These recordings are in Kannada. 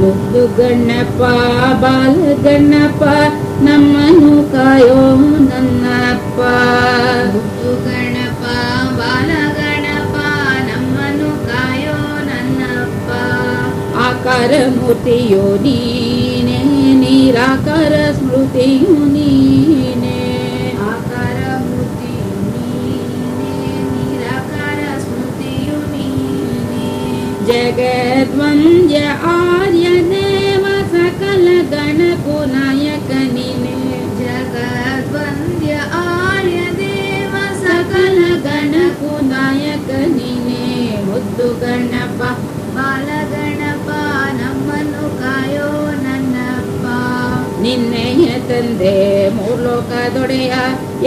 दु गणप बालगणप नमनुगायो नू गणप बालगणपा नमनुगायो नन्नपा आकार मूर्तियो निराकार ஜெகத் வந்த்ய ஆரியதேவ சகல கண குணாயகனினே జగத் வந்த்ய ஆரியதேவ சகல கண குணாயகனினே புத்த கணப பால கணப நம்மனு காயோ நன்னாப்ப நிண்ணே தந்தே மூலோகதோடிய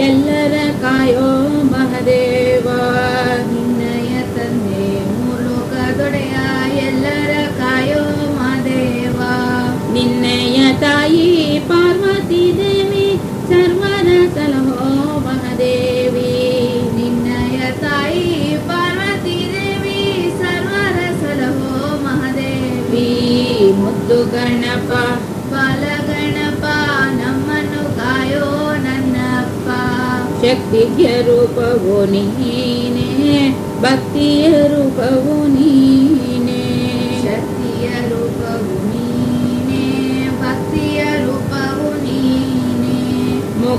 எல்லரே காயோ மகதே ತಾಯಿ ಪಾರ್ವತಿ ದೇವಿ ಸರ್ವರ ಸಲಹೋ ಮಹಾದೇವಿ ನಿನ್ನಯ ತಾಯಿ ಪಾರ್ವತಿ ದೇವಿ ಸರ್ವರ ಸಲಹೋ ಮಹಾದೇವಿ ಮುದ್ದು ಗಣಪ ಗಣಪ ನಮ್ಮನ್ನು ಕಾಯೋ ನನ್ನಪ್ಪ ಶಕ್ತಿಯ ರೂಪವು ನೀನೇ ಭಕ್ತಿಯ ರೂಪವು ನೀನೇ ಶಕ್ತಿಯ ರೂಪವು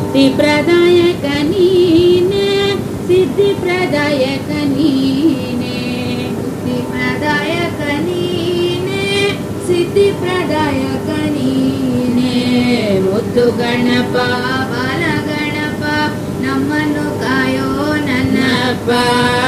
बुद्धिप्रदायकनीने सिद्धिप्रदायकनीने बुद्धिप्रदायकनीने सिद्धिप्रदायकनीने मुत्तु गणप बालगणप न कायो नन्नप्पा